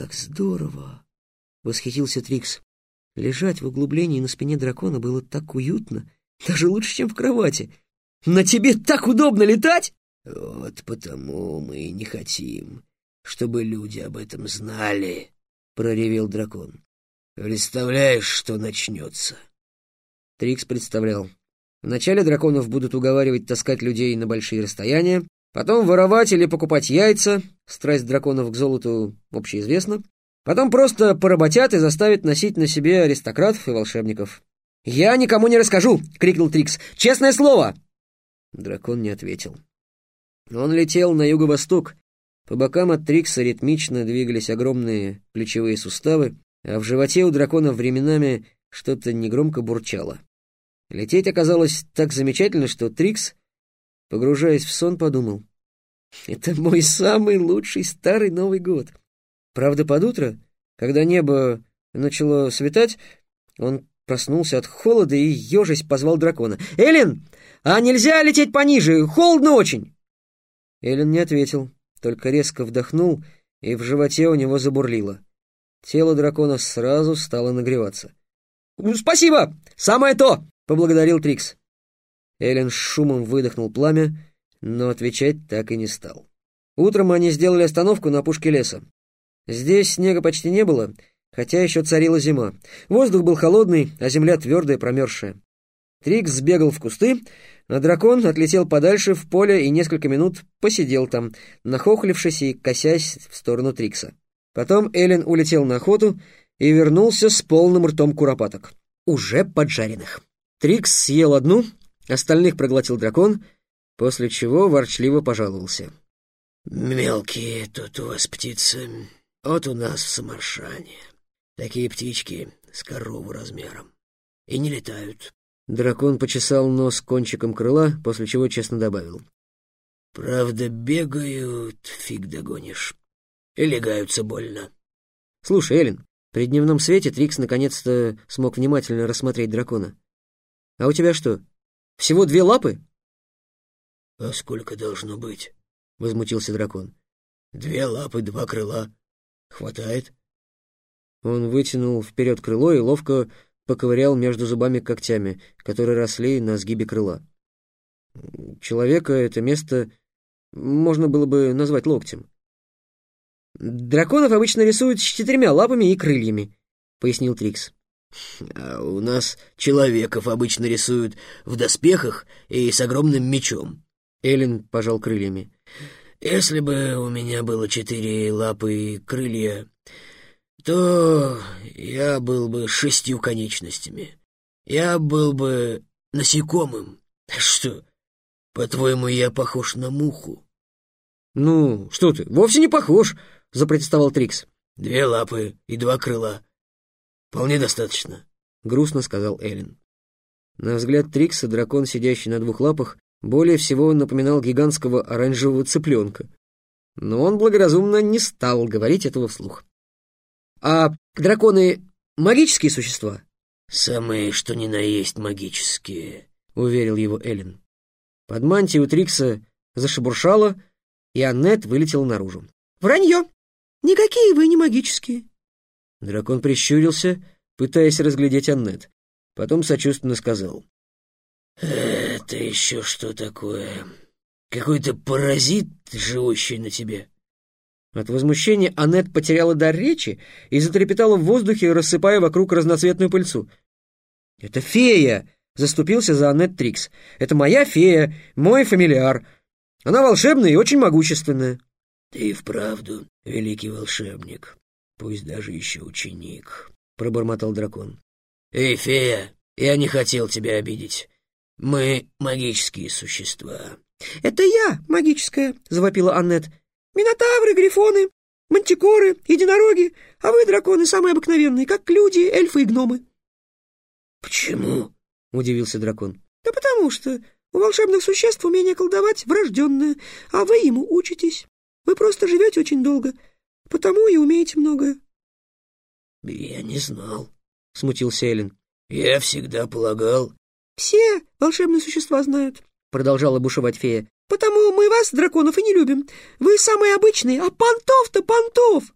как здорово!» — восхитился Трикс. Лежать в углублении на спине дракона было так уютно, даже лучше, чем в кровати. «На тебе так удобно летать!» «Вот потому мы и не хотим, чтобы люди об этом знали», — проревел дракон. «Представляешь, что начнется?» Трикс представлял. Вначале драконов будут уговаривать таскать людей на большие расстояния, потом воровать или покупать яйца, страсть драконов к золоту общеизвестна, потом просто поработят и заставят носить на себе аристократов и волшебников. «Я никому не расскажу!» — крикнул Трикс. «Честное слово!» Дракон не ответил. Он летел на юго-восток. По бокам от Трикса ритмично двигались огромные плечевые суставы, а в животе у дракона временами что-то негромко бурчало. Лететь оказалось так замечательно, что Трикс, погружаясь в сон, подумал. «Это мой самый лучший старый Новый год». Правда, под утро, когда небо начало светать, он проснулся от холода и, ежась, позвал дракона. «Эллен, а нельзя лететь пониже? Холодно очень!» Эллен не ответил, только резко вдохнул, и в животе у него забурлило. Тело дракона сразу стало нагреваться. «Спасибо! Самое то!» поблагодарил Трикс. Эллен с шумом выдохнул пламя, но отвечать так и не стал. Утром они сделали остановку на опушке леса. Здесь снега почти не было, хотя еще царила зима. Воздух был холодный, а земля твердая, промерзшая. Трикс сбегал в кусты, а дракон отлетел подальше в поле и несколько минут посидел там, нахохлившись и косясь в сторону Трикса. Потом Эллен улетел на охоту и вернулся с полным ртом куропаток, уже поджаренных. Трикс съел одну, остальных проглотил дракон, после чего ворчливо пожаловался. «Мелкие тут у вас птицы, вот у нас в Самаршане. Такие птички с корову размером. И не летают». Дракон почесал нос кончиком крыла, после чего честно добавил. «Правда, бегают, фиг догонишь. И легаются больно». «Слушай, Эллен, при дневном свете Трикс наконец-то смог внимательно рассмотреть дракона. А у тебя что, всего две лапы?» «А сколько должно быть?» — возмутился дракон. «Две лапы, два крыла. Хватает?» Он вытянул вперед крыло и ловко поковырял между зубами когтями, которые росли на сгибе крыла. Человека это место можно было бы назвать локтем. «Драконов обычно рисуют с четырьмя лапами и крыльями», — пояснил Трикс. А у нас человеков обычно рисуют в доспехах и с огромным мечом. Эллен пожал крыльями. Если бы у меня было четыре лапы и крылья, то я был бы шестью конечностями. Я был бы насекомым. Что, по-твоему, я похож на муху? Ну, что ты, вовсе не похож, запротестовал Трикс. Две лапы и два крыла. «Вполне достаточно», — грустно сказал Эллен. На взгляд Трикса дракон, сидящий на двух лапах, более всего напоминал гигантского оранжевого цыпленка. Но он благоразумно не стал говорить этого вслух. «А драконы — магические существа?» «Самые, что ни на есть магические», — уверил его Эллен. Под мантией у Трикса зашебуршало, и Аннет вылетела наружу. «Вранье! Никакие вы не магические!» Дракон прищурился, пытаясь разглядеть Аннет. Потом сочувственно сказал. «Это еще что такое? Какой-то паразит, живущий на тебе?» От возмущения Аннет потеряла дар речи и затрепетала в воздухе, рассыпая вокруг разноцветную пыльцу. «Это фея!» — заступился за Аннет Трикс. «Это моя фея, мой фамильяр. Она волшебная и очень могущественная». «Ты вправду великий волшебник», пусть даже еще ученик», — пробормотал дракон. «Эй, фея, я не хотел тебя обидеть. Мы магические существа». «Это я магическая», — завопила Аннет. «Минотавры, грифоны, мантикоры, единороги, а вы, драконы, самые обыкновенные, как люди, эльфы и гномы». «Почему?» — удивился дракон. «Да потому что у волшебных существ умение колдовать врожденное, а вы ему учитесь. Вы просто живете очень долго, Потому и умеете многое. — Я не знал, — смутился Эллен. — Я всегда полагал... — Все волшебные существа знают, — продолжала бушевать фея. — Потому мы вас, драконов, и не любим. Вы самые обычные, а понтов-то понтов!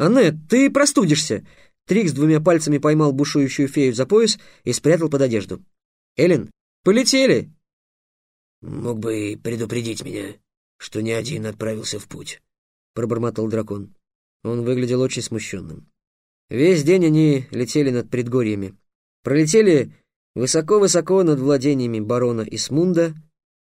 «Аннет, ты простудишься!» Трикс двумя пальцами поймал бушующую фею за пояс и спрятал под одежду. «Эллен, полетели!» «Мог бы и предупредить меня, что не один отправился в путь», — пробормотал дракон. Он выглядел очень смущенным. Весь день они летели над предгорьями. Пролетели высоко-высоко над владениями барона Исмунда.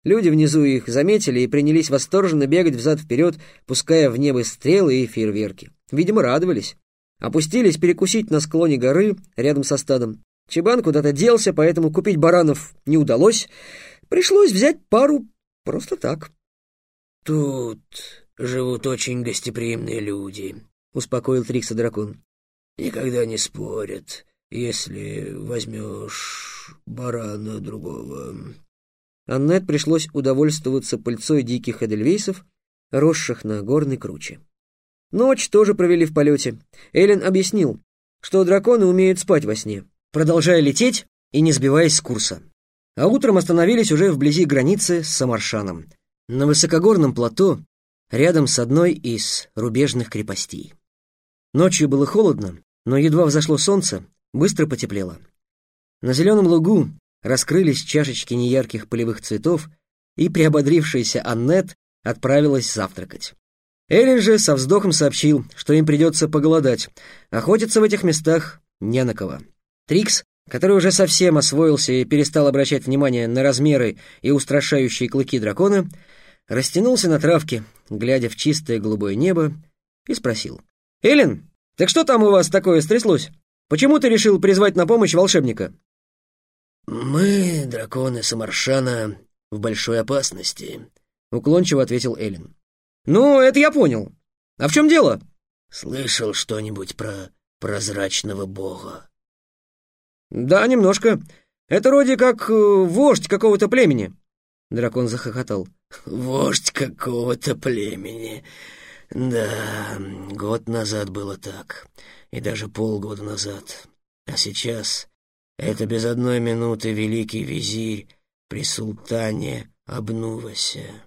Люди внизу их заметили и принялись восторженно бегать взад-вперед, пуская в небо стрелы и фейерверки. Видимо, радовались. Опустились перекусить на склоне горы рядом со стадом. Чебан куда-то делся, поэтому купить баранов не удалось. Пришлось взять пару просто так. «Тут живут очень гостеприимные люди», — успокоил Трикса дракон. «Никогда не спорят, если возьмешь барана другого». Аннет пришлось удовольствоваться пыльцой диких эдельвейсов, росших на горной круче. Ночь тоже провели в полете. Эллен объяснил, что драконы умеют спать во сне, продолжая лететь и не сбиваясь с курса. А утром остановились уже вблизи границы с Самаршаном, на высокогорном плато, рядом с одной из рубежных крепостей. Ночью было холодно, но едва взошло солнце, быстро потеплело. На зеленом лугу раскрылись чашечки неярких полевых цветов, и приободрившаяся Аннет отправилась завтракать. Эллен же со вздохом сообщил, что им придется поголодать. Охотиться в этих местах не на кого. Трикс, который уже совсем освоился и перестал обращать внимание на размеры и устрашающие клыки дракона, растянулся на травке, глядя в чистое голубое небо, и спросил. «Эллен, так что там у вас такое стряслось? Почему ты решил призвать на помощь волшебника?» «Мы, драконы Самаршана, в большой опасности», — уклончиво ответил Эллен. «Ну, это я понял. А в чем дело?» «Слышал что-нибудь про прозрачного бога?» «Да, немножко. Это вроде как э, вождь какого-то племени». Дракон захохотал. «Вождь какого-то племени. Да, год назад было так. И даже полгода назад. А сейчас это без одной минуты великий визирь при султане Обнувасе».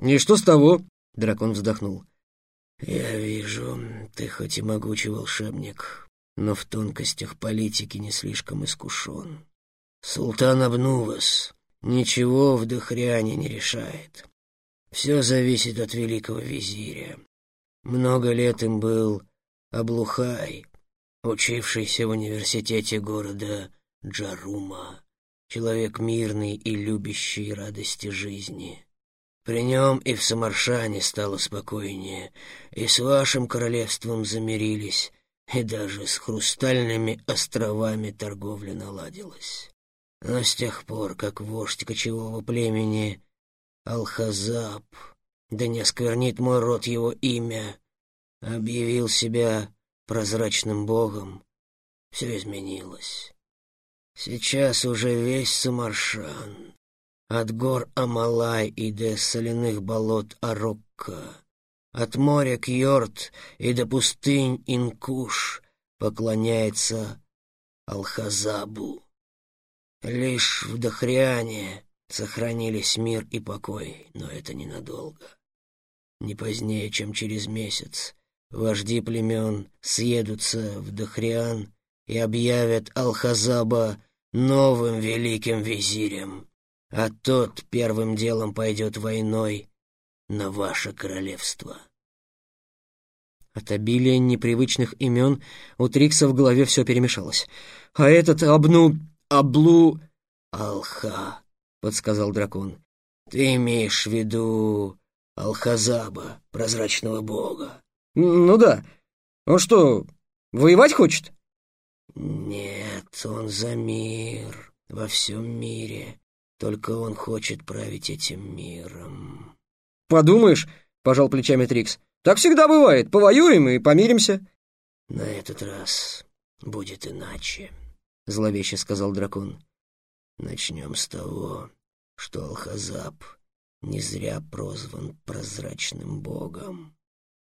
«И что с того?» — дракон вздохнул. «Я вижу, ты хоть и могучий волшебник, но в тонкостях политики не слишком искушен. Султан Абнувас ничего в Дохряне не решает. Все зависит от великого визиря. Много лет им был Аблухай, учившийся в университете города Джарума, человек мирный и любящий радости жизни». При нем и в Самаршане стало спокойнее, и с вашим королевством замирились, и даже с хрустальными островами торговля наладилась. Но с тех пор, как вождь кочевого племени Алхазаб, да не осквернит мой род его имя, объявил себя прозрачным богом, все изменилось. Сейчас уже весь Самаршан от гор Амалай и до соляных болот Арокка, от моря Кьорт и до пустынь Инкуш поклоняется Алхазабу. Лишь в Дахриане сохранились мир и покой, но это ненадолго. Не позднее, чем через месяц, вожди племен съедутся в Дахриан и объявят Алхазаба новым великим визирем а тот первым делом пойдет войной на ваше королевство. От обилия непривычных имен у Трикса в голове все перемешалось. «А этот Абну... Аблу...» «Алха», — подсказал дракон. «Ты имеешь в виду Алхазаба, прозрачного бога?» «Ну да. Он что, воевать хочет?» «Нет, он за мир во всем мире. Только он хочет править этим миром. Подумаешь, пожал плечами Трикс. Так всегда бывает. Повоюем и помиримся. На этот раз будет иначе, зловеще сказал дракон. Начнем с того, что Алхазаб не зря прозван прозрачным богом.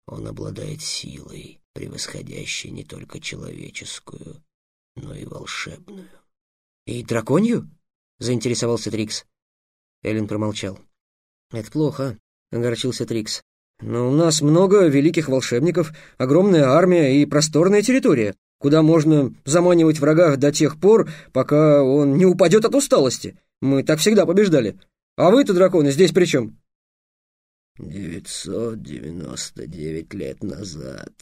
Он обладает силой, превосходящей не только человеческую, но и волшебную. И драконью? — заинтересовался Трикс. Эллен промолчал. «Это плохо», — огорчился Трикс. Но у нас много великих волшебников, огромная армия и просторная территория, куда можно заманивать врага до тех пор, пока он не упадет от усталости. Мы так всегда побеждали. А вы-то, драконы, здесь при чем?» «Девятьсот девяносто девять лет назад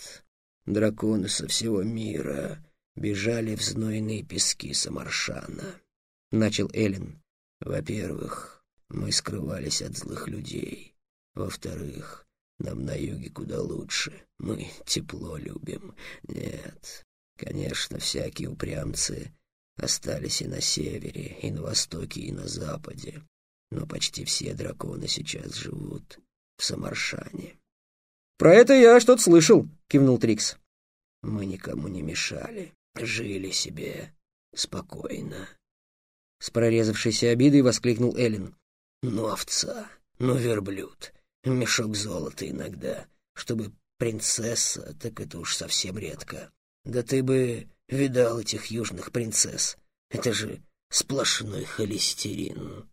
драконы со всего мира бежали в знойные пески Самаршана», — начал Эллен. «Во-первых, мы скрывались от злых людей. Во-вторых, нам на юге куда лучше. Мы тепло любим. Нет, конечно, всякие упрямцы остались и на севере, и на востоке, и на западе. Но почти все драконы сейчас живут в Самаршане. «Про это я что-то слышал», — кивнул Трикс. «Мы никому не мешали, жили себе спокойно». С прорезавшейся обидой воскликнул Эллен. «Ну, овца, ну, верблюд, мешок золота иногда, чтобы принцесса, так это уж совсем редко. Да ты бы видал этих южных принцесс. Это же сплошной холестерин.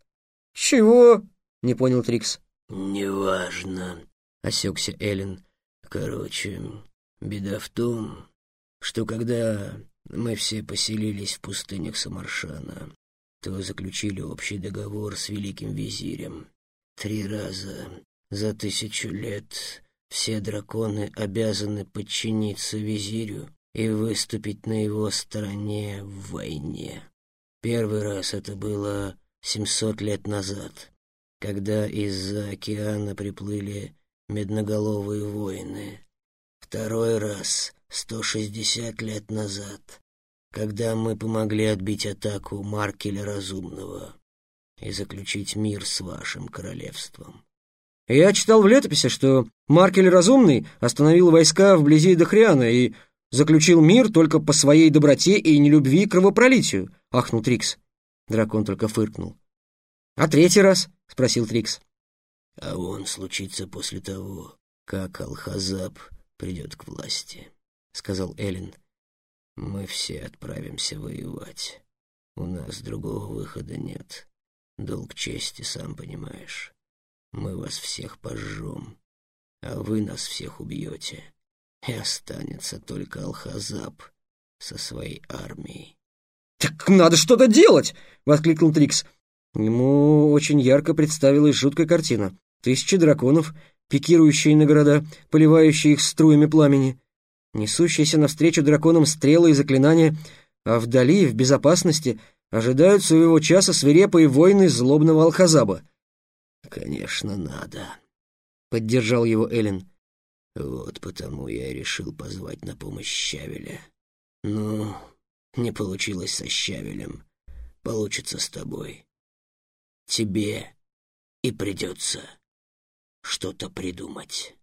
«Чего?» — не понял Трикс. «Неважно», — осекся Эллен. «Короче, беда в том, что когда мы все поселились в пустынях Самаршана, то заключили общий договор с великим визирем. Три раза за тысячу лет все драконы обязаны подчиниться визирю и выступить на его стороне в войне. Первый раз это было семьсот лет назад, когда из-за океана приплыли медноголовые воины. Второй раз сто шестьдесят лет назад, когда мы помогли отбить атаку Маркеля Разумного и заключить мир с вашим королевством. Я читал в летописи, что Маркель Разумный остановил войска вблизи Дохриана и заключил мир только по своей доброте и нелюбви к кровопролитию», — ахнул Трикс. Дракон только фыркнул. «А третий раз?» — спросил Трикс. «А он случится после того, как Алхазаб придет к власти», — сказал Эллен. «Мы все отправимся воевать. У нас другого выхода нет. Долг чести, сам понимаешь. Мы вас всех пожжем, а вы нас всех убьете и останется только Алхазаб со своей армией. «Так надо что-то делать!» — воскликнул Трикс. Ему очень ярко представилась жуткая картина. Тысячи драконов, пикирующие на города, поливающие их струями пламени, несущиеся навстречу драконам стрелы и заклинания, а вдали, в безопасности, ожидают своего часа свирепые войны злобного Алхазаба. «Конечно, надо», — поддержал его Эллен. Вот потому я и решил позвать на помощь Щавеля. Ну, не получилось со Щавелем. Получится с тобой. Тебе и придется что-то придумать.